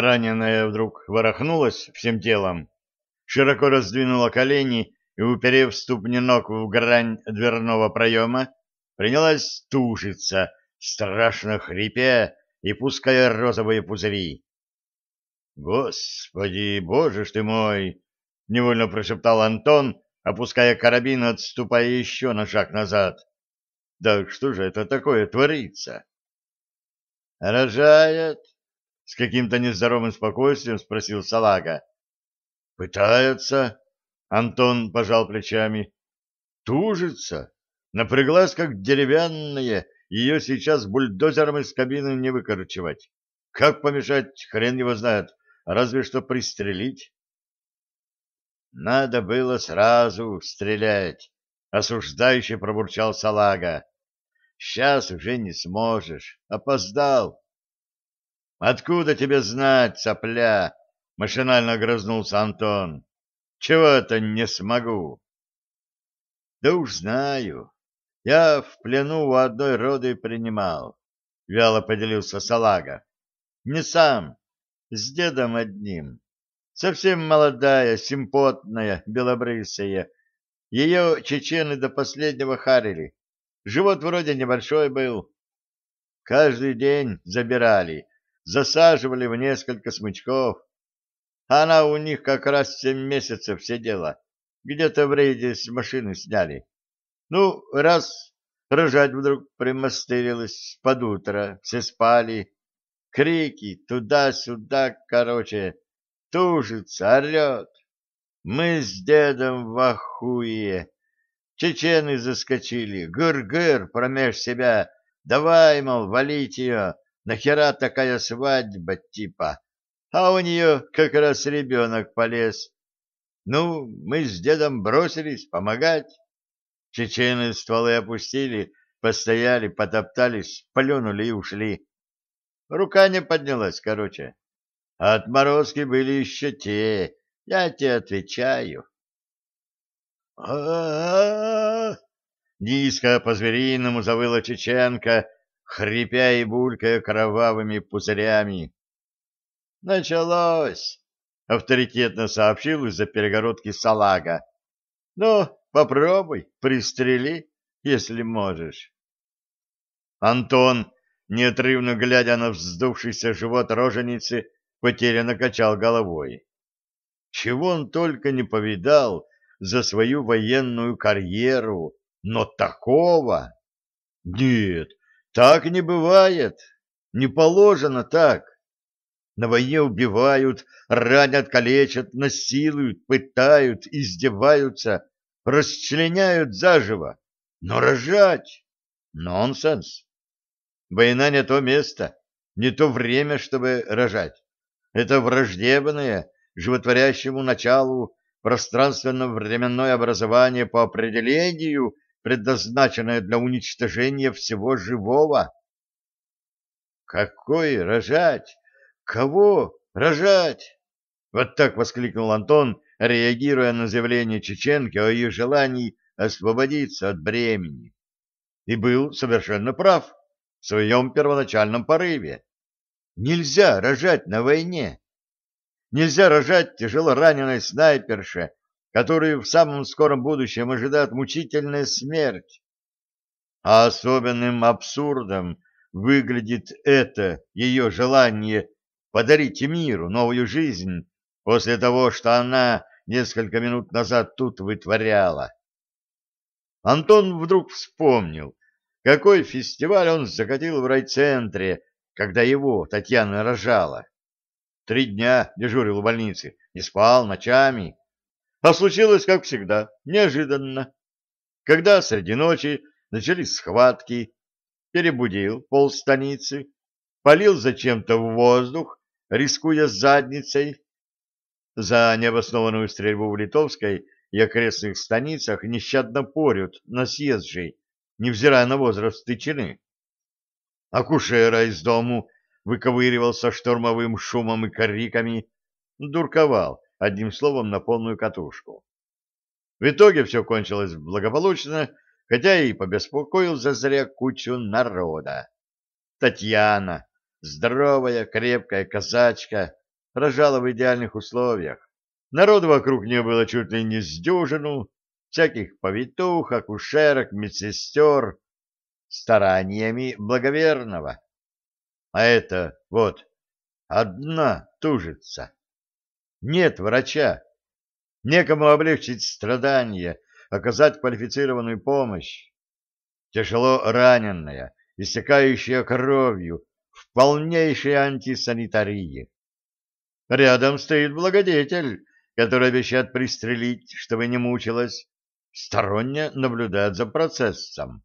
Раненая вдруг ворохнулась всем телом, широко раздвинула колени и, уперев ступни ног в грань дверного проема, принялась тушиться, страшно хрипя и пуская розовые пузыри. «Господи, боже ж ты мой!» — невольно прошептал Антон, опуская карабин отступая еще на шаг назад. «Да что же это такое творится?» «Рожает?» — с каким-то нездоровым спокойствием спросил Салага. «Пытается?» — Антон пожал плечами. «Тужится? Напряглась, как деревянная, ее сейчас бульдозером из кабины не выкорчевать. Как помешать, хрен его знает, разве что пристрелить». «Надо было сразу стрелять», — осуждающе пробурчал Салага. «Сейчас уже не сможешь. Опоздал». «Откуда тебе знать, сопля?» — машинально огрызнулся Антон. «Чего это не смогу?» «Да уж знаю. Я в плену у одной роды принимал», — вяло поделился Салага. «Не сам, с дедом одним. Совсем молодая, симпотная, белобрысая. Ее чечены до последнего харили. Живот вроде небольшой был. Каждый день забирали, засаживали в несколько смычков. Она у них как раз семь месяцев сидела. Где-то в рейде с машины сняли. Ну, раз рожать вдруг примастырилась под утро, все спали. Крики туда-сюда, короче, тужится, орет. Мы с дедом в ахуе. Чечены заскочили, гыр-гыр промеж себя. Давай, мол, валить ее, нахера такая свадьба типа а у нее как раз ребенок полез. Ну, мы с дедом бросились помогать. Чечены стволы опустили, постояли, потоптались, плюнули и ушли. Рука не поднялась, короче. А отморозки были еще те, я тебе отвечаю. а Низко по-звериному завыла Чеченка, хрипя и булькая кровавыми пузырями. «Началось!» — авторитетно сообщил из-за перегородки салага. «Ну, попробуй, пристрели, если можешь». Антон, неотрывно глядя на вздувшийся живот роженицы, потерянно качал головой. Чего он только не повидал за свою военную карьеру, но такого... Нет, так не бывает, не положено так. На войне убивают, ранят, калечат, насилуют, пытают, издеваются, расчленяют заживо. Но рожать — нонсенс. Война не то место, не то время, чтобы рожать. Это враждебное, животворящему началу пространственно-временное образование по определению, предназначенное для уничтожения всего живого. Какой рожать? Кого рожать? Вот так воскликнул Антон, реагируя на заявление чеченки о ее желании освободиться от бремени. И был совершенно прав в своем первоначальном порыве. Нельзя рожать на войне. Нельзя рожать тяжело раненой снайперше, которую в самом скором будущем ожидает мучительная смерть. А особенным абсурдом выглядит это ее желание Подарите миру новую жизнь после того, что она несколько минут назад тут вытворяла. Антон вдруг вспомнил, какой фестиваль он закатил в райцентре, когда его Татьяна рожала. Три дня дежурил в больнице, не спал ночами. А случилось, как всегда, неожиданно. Когда среди ночи начались схватки, перебудил пол станицы, полил зачем-то в воздух рискуя задницей. За необоснованную стрельбу в Литовской и окрестных станицах нещадно порют на съезжей, невзирая на возраст тычины. Акушера из дому выковыривался штормовым шумом и криками, дурковал, одним словом, на полную катушку. В итоге все кончилось благополучно, хотя и побеспокоил зазря кучу народа. Татьяна, Здоровая, крепкая казачка рожала в идеальных условиях. Народу вокруг нее было чуть ли не с дюжину, всяких повитух, акушерок, медсестер, стараниями благоверного. А это вот одна тужится. Нет врача, некому облегчить страдания, оказать квалифицированную помощь. Тяжело раненая, истекающая кровью, в полнейшей антисанитарии. Рядом стоит благодетель, который обещает пристрелить, чтобы не мучилась, сторонне наблюдает за процессом.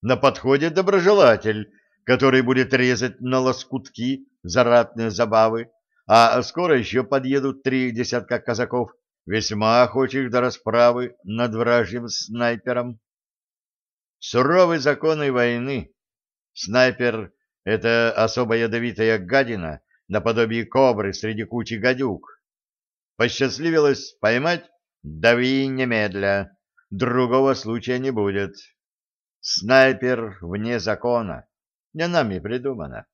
На подходе доброжелатель, который будет резать на лоскутки за ратные забавы, а скоро еще подъедут три десятка казаков, весьма охочих до расправы над вражьим снайпером. Суровые законы войны. Снайпер — это особо ядовитая гадина, наподобие кобры среди кучи гадюк. Посчастливилось поймать? Дави немедля. Другого случая не будет. Снайпер вне закона. Не нами придумано.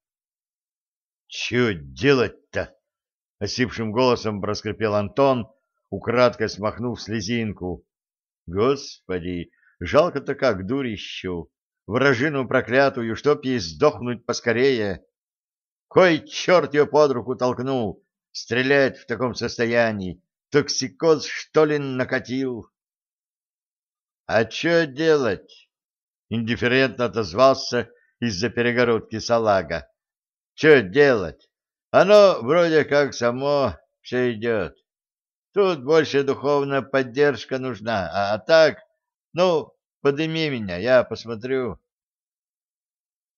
— Че делать-то? — осипшим голосом проскрипел Антон, украдкой смахнув слезинку. — Господи, жалко-то как дурищу, вражину проклятую, чтоб ей сдохнуть поскорее. Кой черт ее под руку толкнул, стрелять в таком состоянии, токсикоз, что ли, накатил? — А что делать? — индифферентно отозвался из-за перегородки салага. — Что делать? Оно вроде как само все идет. Тут больше духовная поддержка нужна, а, а так, ну, подыми меня, я посмотрю.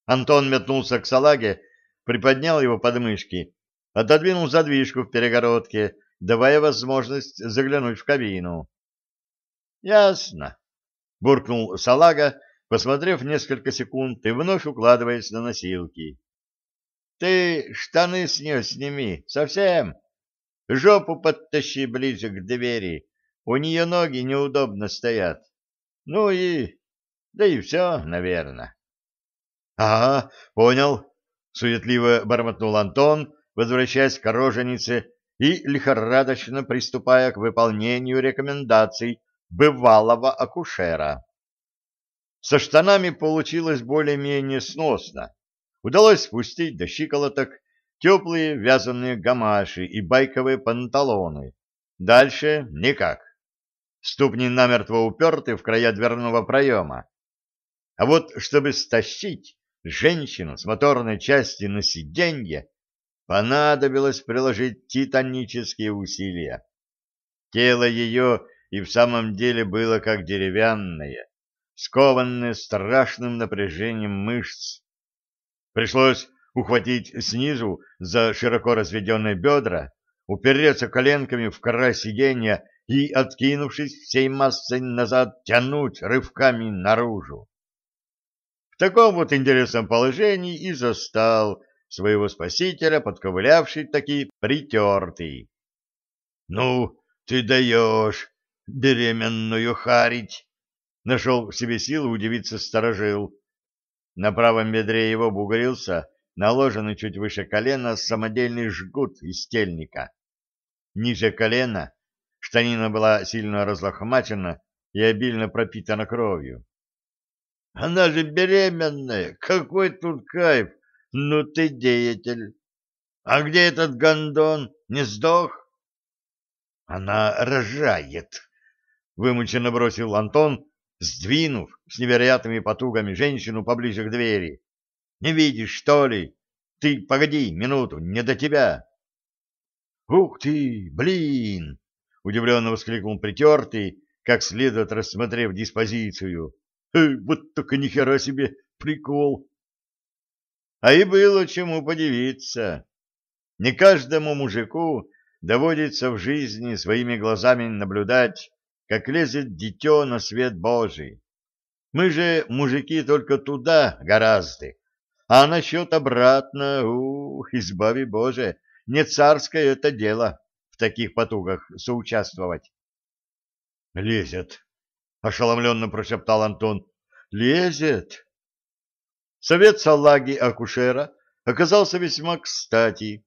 Антон метнулся к салаге, приподнял его подмышки, отодвинул задвижку в перегородке, давая возможность заглянуть в кабину. — Ясно, — буркнул салага, посмотрев несколько секунд и вновь укладываясь на носилки. Ты штаны с нее сними, совсем. Жопу подтащи ближе к двери. У нее ноги неудобно стоят. Ну и... Да и все, наверное. — Ага, понял. Суетливо бормотнул Антон, возвращаясь к роженице и лихорадочно приступая к выполнению рекомендаций бывалого акушера. Со штанами получилось более-менее сносно удалось спустить до щиколоток теплые вязаные гамаши и байковые панталоны. Дальше никак. Ступни намертво уперты в края дверного проема. А вот чтобы стащить женщину с моторной части на сиденье, понадобилось приложить титанические усилия. Тело ее и в самом деле было как деревянное, скованное страшным напряжением мышц, Пришлось ухватить снизу за широко разведенные бедра, упереться коленками в край сиденья и, откинувшись всей массой назад, тянуть рывками наружу. В таком вот интересном положении и застал своего спасителя, подковылявший таки притертый. — Ну, ты даешь беременную харить! — нашел в себе силы удивиться сторожил. На правом бедре его бугрился наложенный чуть выше колена самодельный жгут из тельника. Ниже колена штанина была сильно разлохмачена и обильно пропитана кровью. — Она же беременная! Какой тут кайф! Ну ты деятель! А где этот гондон? Не сдох? — Она рожает! — вымученно бросил Антон, сдвинув с невероятными потугами женщину поближе к двери. «Не видишь, что ли? Ты погоди минуту, не до тебя!» «Ух ты, блин!» — удивленно воскликнул притертый, как следует рассмотрев диспозицию. «Э, «Вот только нихера себе прикол!» А и было чему подивиться. Не каждому мужику доводится в жизни своими глазами наблюдать как лезет дитё на свет Божий. Мы же, мужики, только туда гораздо. А насчет обратно, ух, избави Боже, не царское это дело в таких потугах соучаствовать. — Лезет, — ошеломленно прошептал Антон. — Лезет. Совет салаги акушера оказался весьма кстати.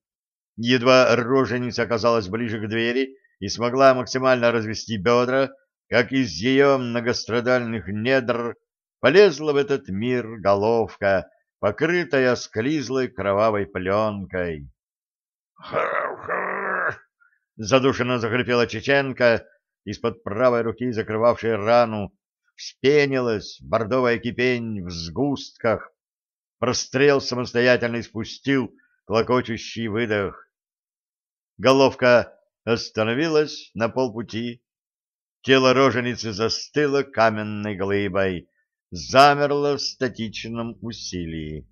Едва роженица оказалась ближе к двери и смогла максимально развести бедра, как из ее многострадальных недр полезла в этот мир головка, покрытая склизлой кровавой пленкой. Задушенно захрипела Чеченко, из-под правой руки, закрывавшей рану, вспенилась бордовая кипень в сгустках. Прострел самостоятельно спустил клокочущий выдох. Головка остановилась на полпути. Тело роженицы застыло каменной глыбой, замерло в статичном усилии.